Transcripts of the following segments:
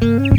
Thank mm -hmm. you.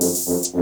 Sí,